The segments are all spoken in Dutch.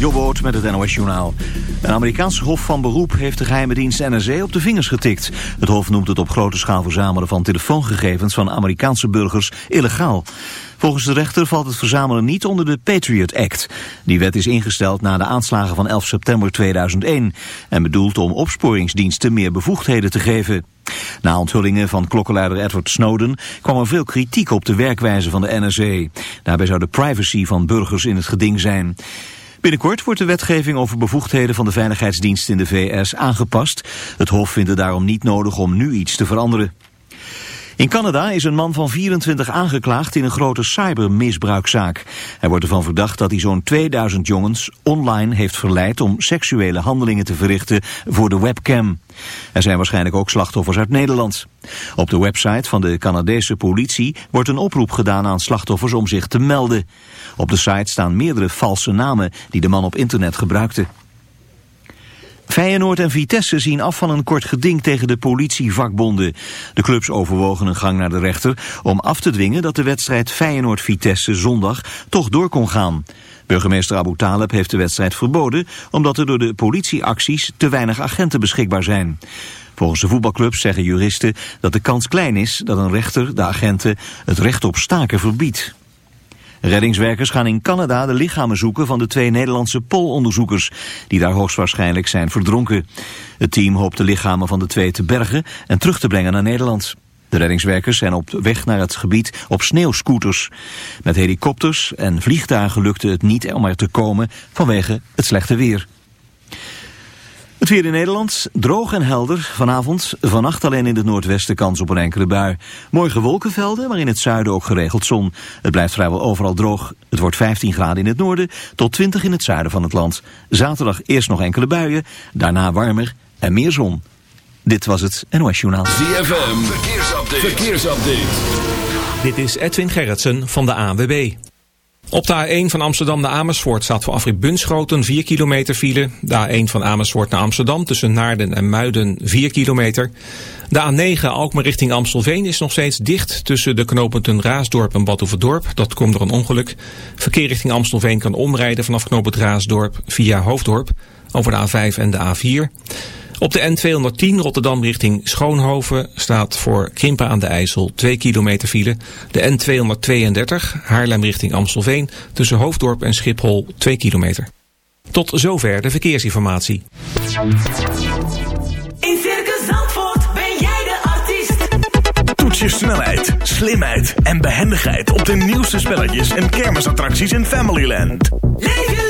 Jobboot met het NOS Journaal. Een Amerikaanse hof van beroep heeft de geheime dienst NSA op de vingers getikt. Het hof noemt het op grote schaal verzamelen van telefoongegevens van Amerikaanse burgers illegaal. Volgens de rechter valt het verzamelen niet onder de Patriot Act. Die wet is ingesteld na de aanslagen van 11 september 2001 en bedoelt om opsporingsdiensten meer bevoegdheden te geven. Na onthullingen van klokkenluider Edward Snowden kwam er veel kritiek op de werkwijze van de NSA. Daarbij zou de privacy van burgers in het geding zijn. Binnenkort wordt de wetgeving over bevoegdheden van de veiligheidsdienst in de VS aangepast. Het Hof vindt het daarom niet nodig om nu iets te veranderen. In Canada is een man van 24 aangeklaagd in een grote cybermisbruikzaak. Hij wordt ervan verdacht dat hij zo'n 2000 jongens online heeft verleid om seksuele handelingen te verrichten voor de webcam. Er zijn waarschijnlijk ook slachtoffers uit Nederland. Op de website van de Canadese politie wordt een oproep gedaan aan slachtoffers om zich te melden. Op de site staan meerdere valse namen die de man op internet gebruikte. Feyenoord en Vitesse zien af van een kort geding tegen de politievakbonden. De clubs overwogen een gang naar de rechter om af te dwingen dat de wedstrijd Feyenoord-Vitesse zondag toch door kon gaan. Burgemeester Abu Taleb heeft de wedstrijd verboden omdat er door de politieacties te weinig agenten beschikbaar zijn. Volgens de voetbalclubs zeggen juristen dat de kans klein is dat een rechter de agenten het recht op staken verbiedt. Reddingswerkers gaan in Canada de lichamen zoeken van de twee Nederlandse polonderzoekers, die daar hoogstwaarschijnlijk zijn verdronken. Het team hoopt de lichamen van de twee te bergen en terug te brengen naar Nederland. De reddingswerkers zijn op weg naar het gebied op sneeuwscooters. Met helikopters en vliegtuigen lukte het niet om er te komen vanwege het slechte weer. Het weer in Nederland, droog en helder. Vanavond, vannacht alleen in het noordwesten kans op een enkele bui. Morgen wolkenvelden, maar in het zuiden ook geregeld zon. Het blijft vrijwel overal droog. Het wordt 15 graden in het noorden tot 20 in het zuiden van het land. Zaterdag eerst nog enkele buien, daarna warmer en meer zon. Dit was het NOS Journaal. ZFM, verkeersupdate. verkeersupdate. Dit is Edwin Gerritsen van de ANWB. Op de A1 van Amsterdam naar Amersfoort staat voor afrit Bunschoten 4 kilometer file. De A1 van Amersfoort naar Amsterdam tussen Naarden en Muiden 4 kilometer. De A9 Alkmaar richting Amstelveen is nog steeds dicht tussen de knooppunten Raasdorp en Badhoevedorp. Dat komt door een ongeluk. Verkeer richting Amstelveen kan omrijden vanaf knooppunt Raasdorp via Hoofddorp over de A5 en de A4. Op de N210 Rotterdam richting Schoonhoven staat voor Krimpen aan de IJssel 2 kilometer file. De N232 Haarlem richting Amstelveen tussen Hoofddorp en Schiphol 2 kilometer. Tot zover de verkeersinformatie. In Circus Zandvoort ben jij de artiest. Toets je snelheid, slimheid en behendigheid op de nieuwste spelletjes en kermisattracties in Familyland. Leef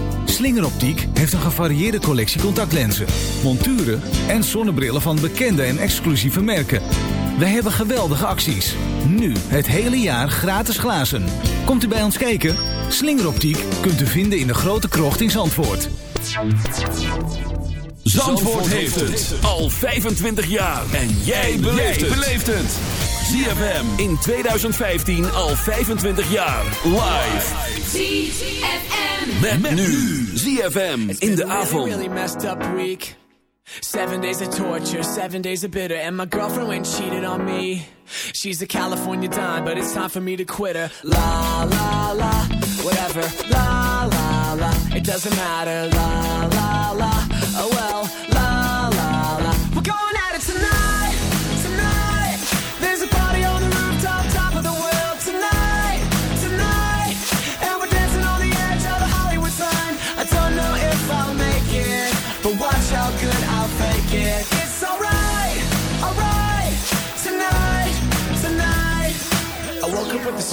Slingeroptiek heeft een gevarieerde collectie contactlenzen, monturen en zonnebrillen van bekende en exclusieve merken. Wij hebben geweldige acties. Nu het hele jaar gratis glazen. Komt u bij ons kijken? Slingeroptiek kunt u vinden in de grote krocht in Zandvoort. Zandvoort heeft het al 25 jaar. En jij beleeft het. ZFM in 2015 al 25 jaar. Live. ZFM. Met, nu. ZFM in de avond. really messed up week. Seven days of torture, seven days of bitter, and my girlfriend went cheated on me. She's a California dime, but it's time for me to quit her. La la la, whatever. La la la, it doesn't matter. La la la, oh well. La la la, we're going at it tonight.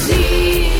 see.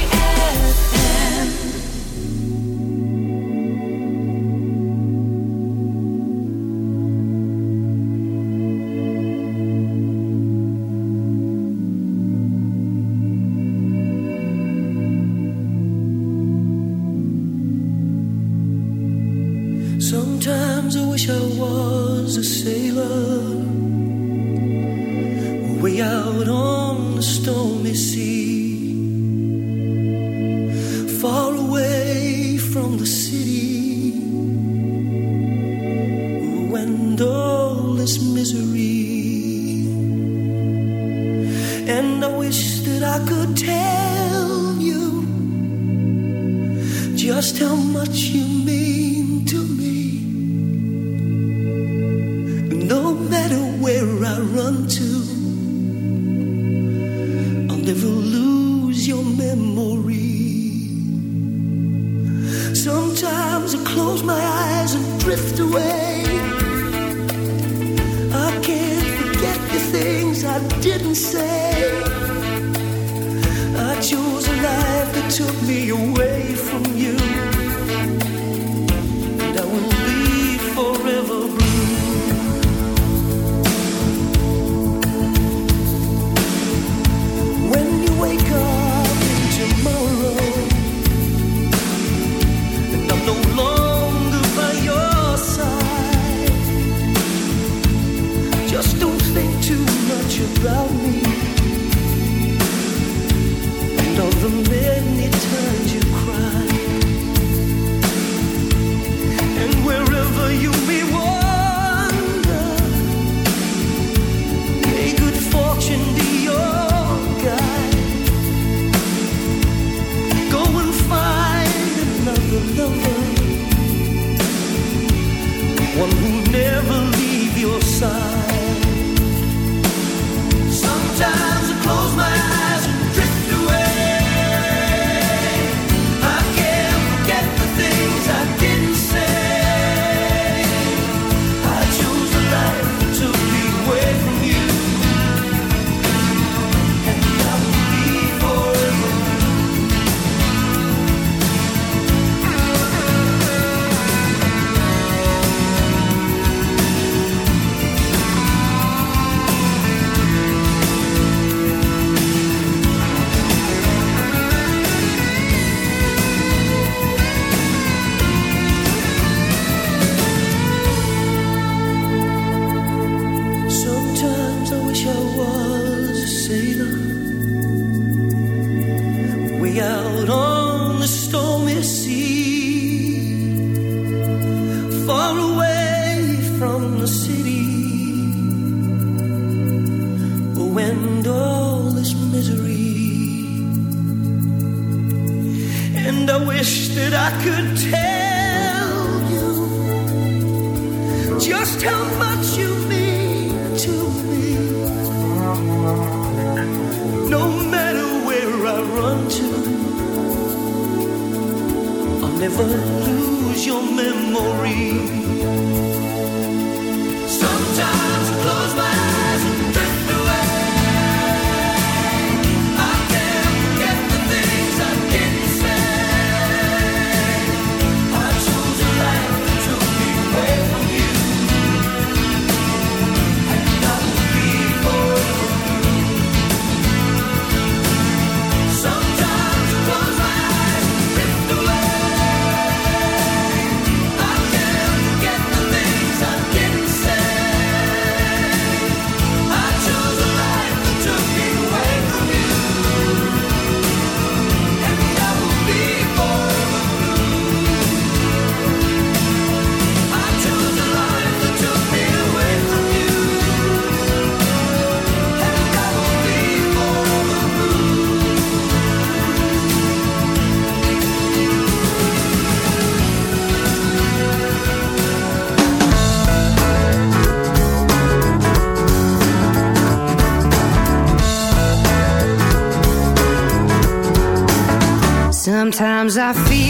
Sometimes I feel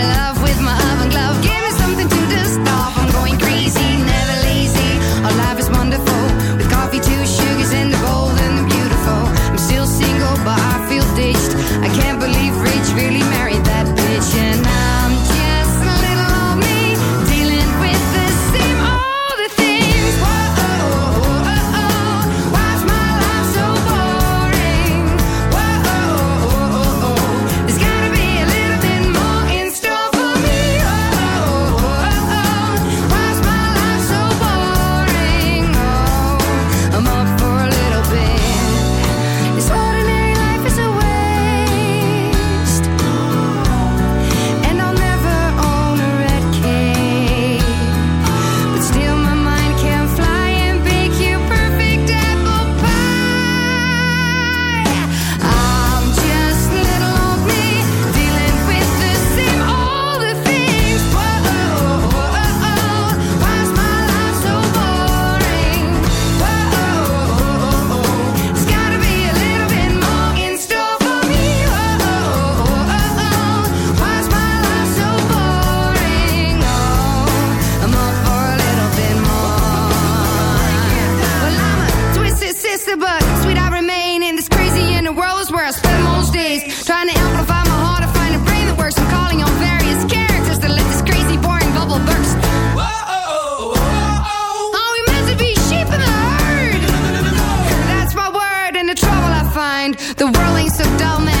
mind. The world ain't so dull, man.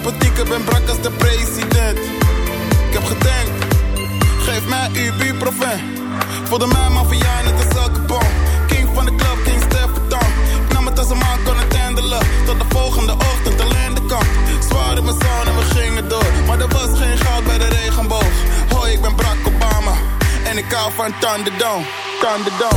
Piepen, gooi kort sympathiek. Ik ben brak als de president. Ik heb gedenkt. Geef mij uw buurproven. Voelde mij maffia net een zakkenbom. King van de club, King Stefan. Ik nam het als een man kon het handelen. Tot de volgende ochtend alleen de kant. Zwaar in mijn zon en we gingen door. Maar er was geen goud bij de regenboog. Hoi, ik ben Barack Obama. En ik hou van. Thunderdome. Thunderdome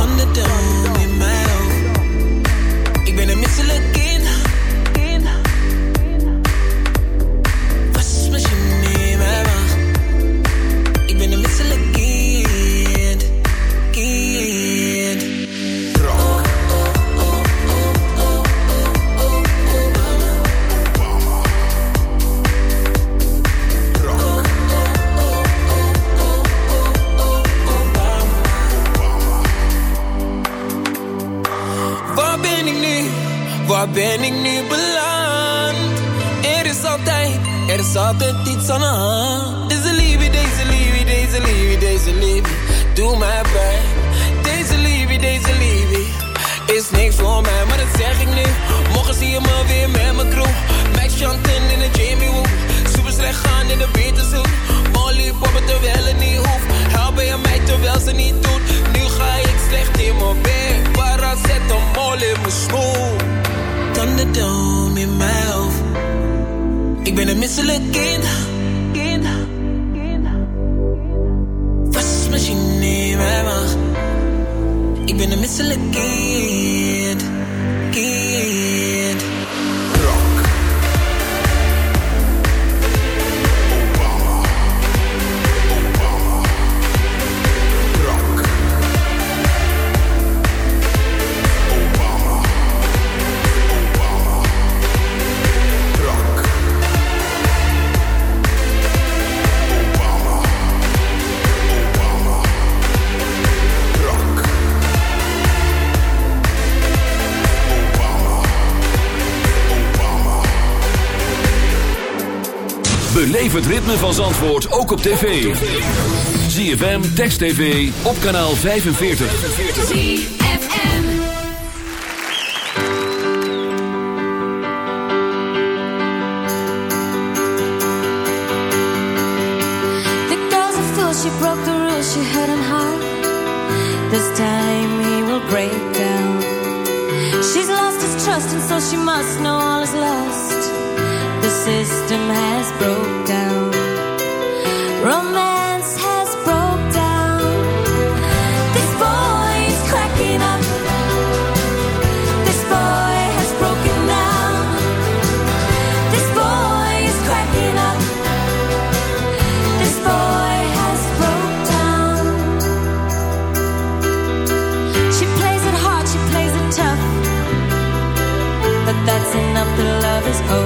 het ritme van Zandvoort ook op tv. ZFM, Text TV, op kanaal 45. The girl's a fool, she broke the rules she had on heart. This time he will break down. She's lost his trust, and so she must know all is lost. The system has broke down. Romance has broke down. This boy is cracking up. This boy has broken down. This boy is cracking up. This boy has broke down. She plays it hard, she plays it tough. But that's enough, the love is over.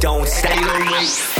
don't stay awake.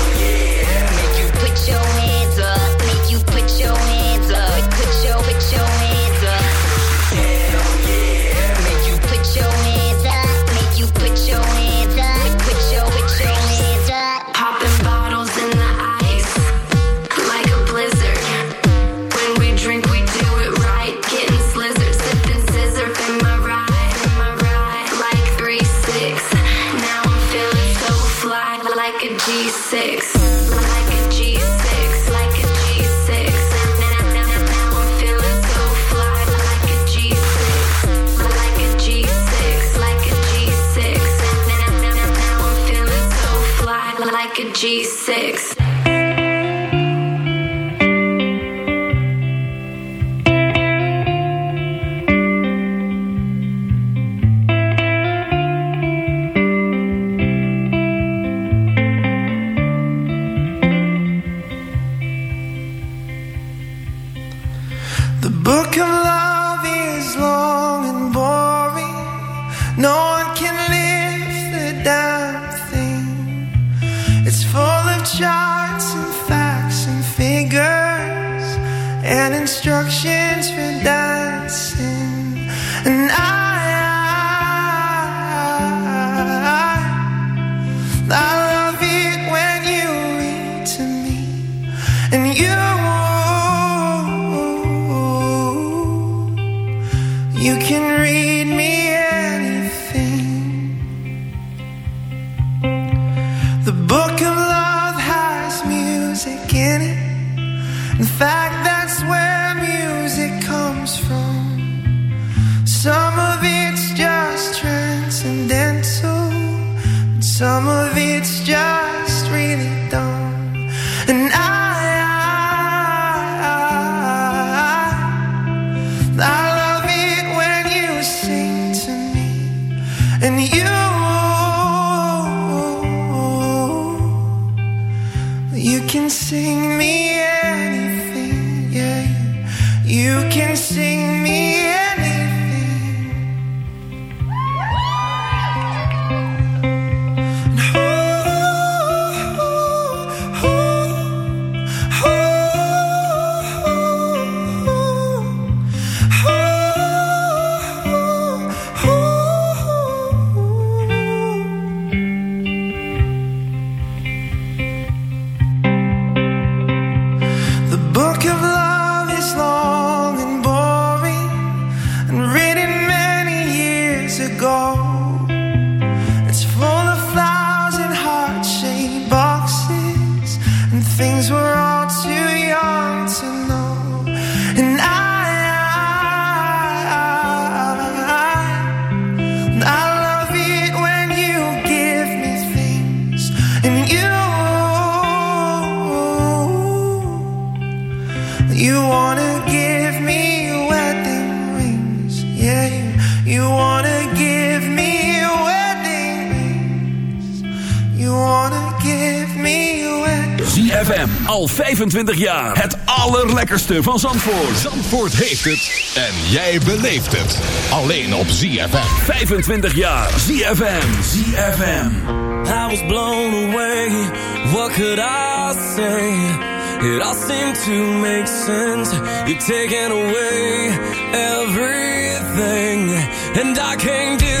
25 jaar. Het allerlekkerste van Zandvoort. Zandvoort heeft het. En jij beleeft het. Alleen op ZFM. 25 jaar. ZFM. ZFM. I was blown away. What could I say? It all seemed to make sense. You're taking away everything. And I can't do